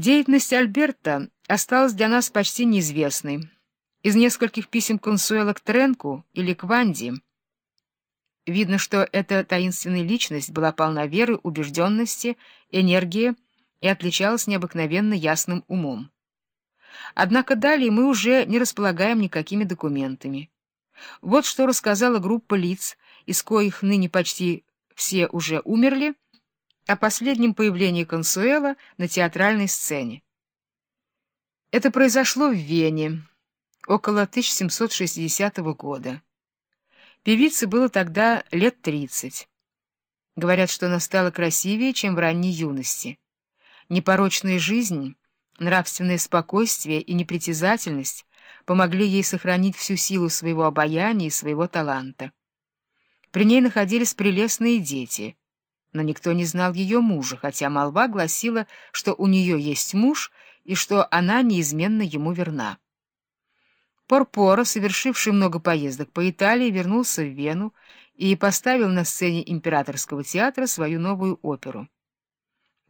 Деятельность Альберта осталась для нас почти неизвестной. Из нескольких писем Консуэла к Тренку или к Ванди видно, что эта таинственная личность была полна веры, убежденности, энергии и отличалась необыкновенно ясным умом. Однако далее мы уже не располагаем никакими документами. Вот что рассказала группа лиц, из коих ныне почти все уже умерли, о последнем появлении Консуэла на театральной сцене. Это произошло в Вене около 1760 года. Певице было тогда лет 30. Говорят, что она стала красивее, чем в ранней юности. Непорочная жизнь, нравственное спокойствие и непритязательность помогли ей сохранить всю силу своего обаяния и своего таланта. При ней находились прелестные дети, но никто не знал ее мужа, хотя молва гласила, что у нее есть муж и что она неизменно ему верна. Порпора, совершивший много поездок по Италии, вернулся в Вену и поставил на сцене императорского театра свою новую оперу.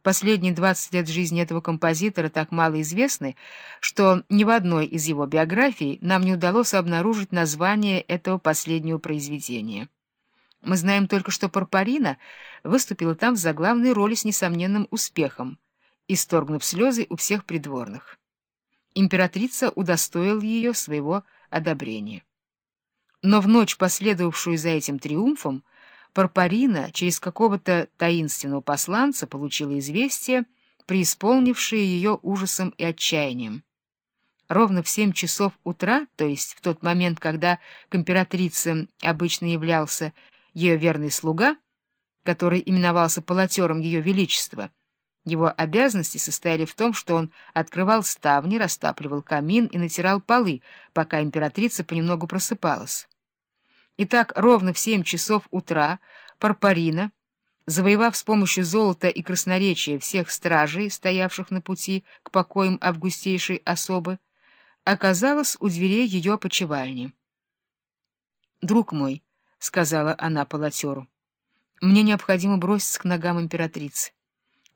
Последние 20 лет жизни этого композитора так мало известны, что ни в одной из его биографий нам не удалось обнаружить название этого последнего произведения. Мы знаем только, что Порпорина выступила там в заглавной роли с несомненным успехом, исторгнув слезы у всех придворных императрица удостоил ее своего одобрения. Но в ночь, последовавшую за этим триумфом, Парпарина через какого-то таинственного посланца получила известие, преисполнившее ее ужасом и отчаянием. Ровно в семь часов утра, то есть в тот момент, когда к императрице обычно являлся ее верный слуга, который именовался полотером ее величества, его обязанности состояли в том, что он открывал ставни, растапливал камин и натирал полы, пока императрица понемногу просыпалась. Итак, ровно в семь часов утра Парпарина, завоевав с помощью золота и красноречия всех стражей, стоявших на пути к покоям августейшей особы, оказалась у дверей ее опочивальни. «Друг мой», — сказала она полотеру, — «мне необходимо броситься к ногам императрицы.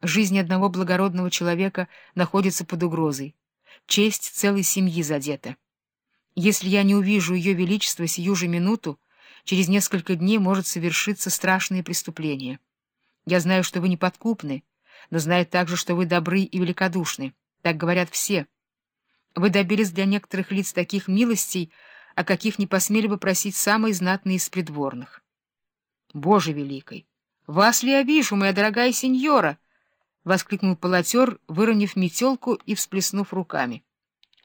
Жизнь одного благородного человека находится под угрозой. Честь целой семьи задета. Если я не увижу ее величество сию же минуту, через несколько дней может совершиться страшное преступление. Я знаю, что вы неподкупны, но знаю также, что вы добры и великодушны. Так говорят все. Вы добились для некоторых лиц таких милостей, о каких не посмели бы просить самые знатные из придворных. Боже великий! Вас ли я вижу, моя дорогая сеньора? — воскликнул полотер, выронив метелку и всплеснув руками.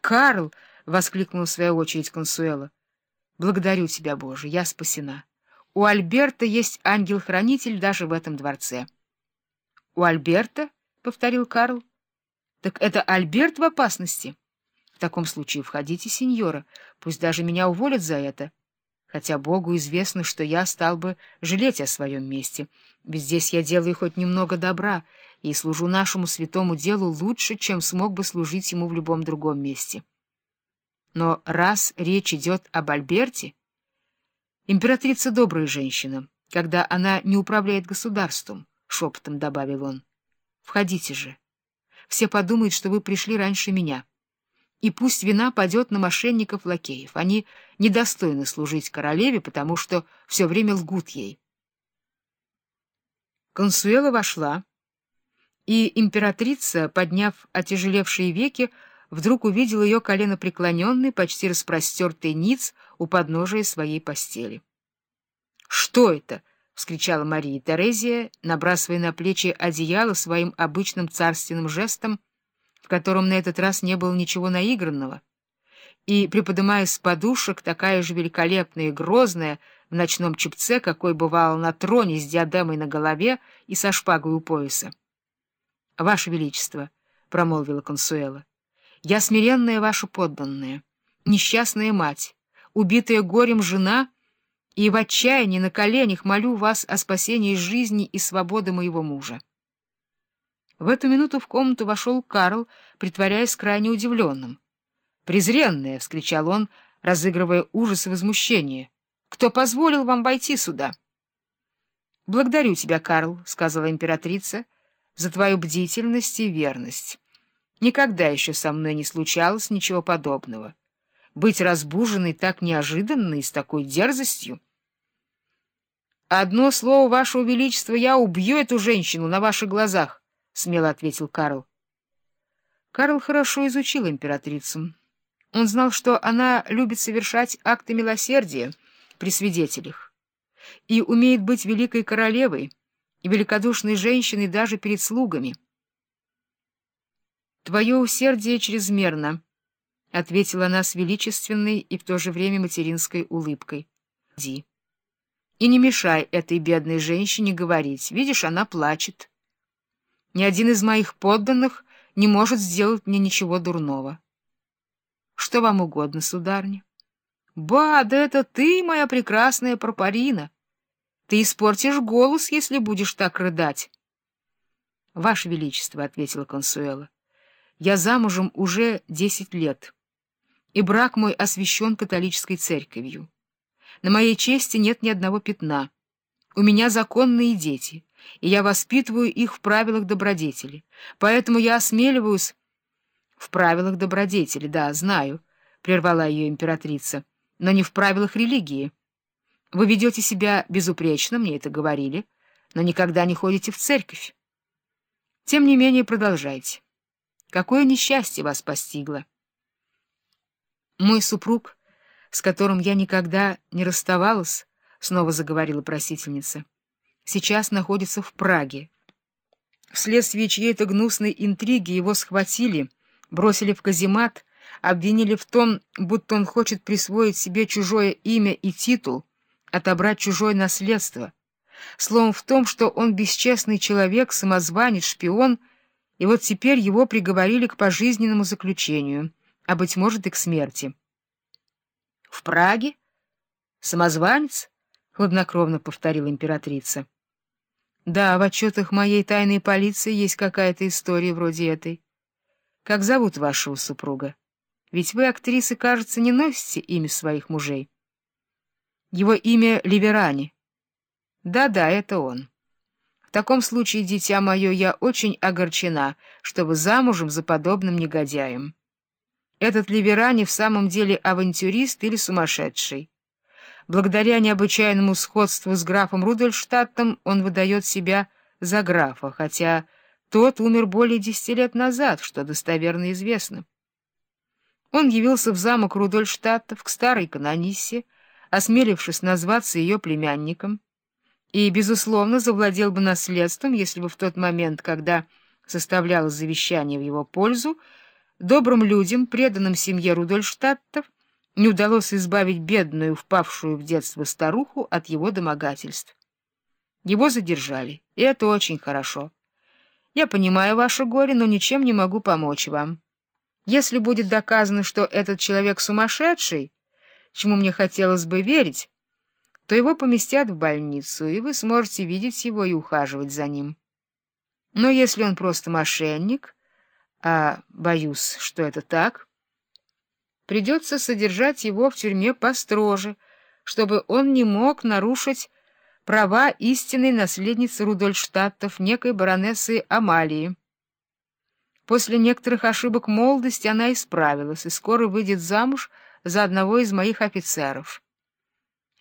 «Карл!» — воскликнул в свою очередь Консуэла. «Благодарю тебя, Боже, я спасена. У Альберта есть ангел-хранитель даже в этом дворце». «У Альберта?» — повторил Карл. «Так это Альберт в опасности?» «В таком случае входите, сеньора, пусть даже меня уволят за это» хотя Богу известно, что я стал бы жалеть о своем месте, ведь здесь я делаю хоть немного добра и служу нашему святому делу лучше, чем смог бы служить ему в любом другом месте. Но раз речь идет об Альберте, императрица добрая женщина, когда она не управляет государством, — шепотом добавил он. — Входите же. Все подумают, что вы пришли раньше меня. — и пусть вина падет на мошенников-лакеев. Они недостойны служить королеве, потому что все время лгут ей. Консуэла вошла, и императрица, подняв отяжелевшие веки, вдруг увидела ее коленопреклоненный, почти распростертый ниц у подножия своей постели. — Что это? — вскричала Мария Терезия, набрасывая на плечи одеяло своим обычным царственным жестом, в котором на этот раз не было ничего наигранного, и, приподымаясь с подушек, такая же великолепная и грозная в ночном чепце, какой бывал на троне с диадемой на голове и со шпагой у пояса. — Ваше Величество, — промолвила Консуэла, — я смиренная ваша подданная, несчастная мать, убитая горем жена и в отчаянии на коленях молю вас о спасении жизни и свободы моего мужа. В эту минуту в комнату вошел Карл, притворяясь крайне удивленным. «Презренная!» — вскричал он, разыгрывая ужас и возмущение. «Кто позволил вам войти сюда?» «Благодарю тебя, Карл», — сказала императрица, — «за твою бдительность и верность. Никогда еще со мной не случалось ничего подобного. Быть разбуженной так неожиданно и с такой дерзостью. «Одно слово, Ваше Величество, я убью эту женщину на ваших глазах», — смело ответил Карл. Карл хорошо изучил императрицу. Он знал, что она любит совершать акты милосердия при свидетелях и умеет быть великой королевой и великодушной женщиной даже перед слугами. «Твое усердие чрезмерно», — ответила она с величественной и в то же время материнской улыбкой. «Ди. И не мешай этой бедной женщине говорить. Видишь, она плачет. Ни один из моих подданных не может сделать мне ничего дурного». «Что вам угодно, сударня?» «Ба, да это ты, моя прекрасная Пропарина! Ты испортишь голос, если будешь так рыдать!» «Ваше Величество», — ответила Консуэла, — я замужем уже десять лет, и брак мой освящен католической церковью. На моей чести нет ни одного пятна. У меня законные дети, и я воспитываю их в правилах добродетели. Поэтому я осмеливаюсь... — В правилах добродетели, да, знаю, — прервала ее императрица, — но не в правилах религии. Вы ведете себя безупречно, мне это говорили, но никогда не ходите в церковь. Тем не менее, продолжайте. Какое несчастье вас постигло! Мой супруг, с которым я никогда не расставалась, — снова заговорила просительница, — сейчас находится в Праге. Вследствие чьей-то гнусной интриги его схватили, бросили в каземат, обвинили в том, будто он хочет присвоить себе чужое имя и титул, отобрать чужое наследство. Словом, в том, что он бесчестный человек, самозванец, шпион — и вот теперь его приговорили к пожизненному заключению, а, быть может, и к смерти. — В Праге? Самозванец? — хладнокровно повторила императрица. — Да, в отчетах моей тайной полиции есть какая-то история вроде этой. Как зовут вашего супруга? Ведь вы, актрисы, кажется, не носите имя своих мужей. Его имя Ливерани. Да-да, это он. В таком случае, дитя мое, я очень огорчена, что вы замужем за подобным негодяем. Этот Ливерани в самом деле авантюрист или сумасшедший. Благодаря необычайному сходству с графом Рудольштадтом он выдает себя за графа, хотя тот умер более десяти лет назад, что достоверно известно. Он явился в замок Рудольштадтов к старой канониссе, осмелившись назваться ее племянником, и, безусловно, завладел бы наследством, если бы в тот момент, когда составлялось завещание в его пользу, добрым людям, преданным семье Рудольштадтов, не удалось избавить бедную, впавшую в детство старуху от его домогательств. Его задержали, и это очень хорошо. Я понимаю ваше горе, но ничем не могу помочь вам. Если будет доказано, что этот человек сумасшедший, чему мне хотелось бы верить, то его поместят в больницу, и вы сможете видеть его и ухаживать за ним. Но если он просто мошенник, а боюсь, что это так, придется содержать его в тюрьме построже, чтобы он не мог нарушить права истинной наследницы Рудольштадтов, некой баронессы Амалии. После некоторых ошибок молодости она исправилась и скоро выйдет замуж за одного из моих офицеров.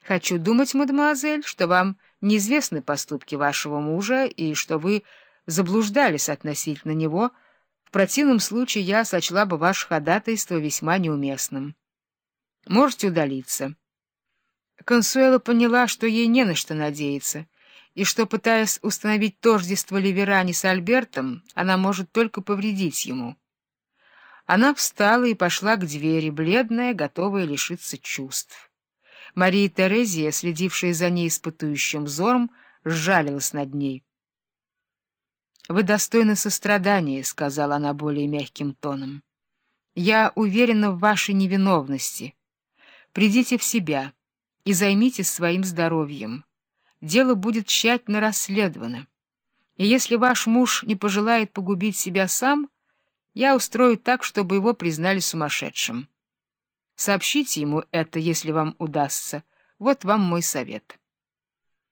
Хочу думать, мадемуазель, что вам неизвестны поступки вашего мужа и что вы заблуждались относительно него. В противном случае я сочла бы ваше ходатайство весьма неуместным. Можете удалиться. Консуэла поняла, что ей не на что надеяться, и что, пытаясь установить тождество Ливерани с Альбертом, она может только повредить ему. Она встала и пошла к двери, бледная, готовая лишиться чувств. Мария Терезия, следившая за ней испытующим взором, сжалилась над ней. «Вы достойны сострадания», — сказала она более мягким тоном. «Я уверена в вашей невиновности. Придите в себя и займитесь своим здоровьем. Дело будет тщательно расследовано. И если ваш муж не пожелает погубить себя сам, я устрою так, чтобы его признали сумасшедшим». Сообщите ему это, если вам удастся. Вот вам мой совет.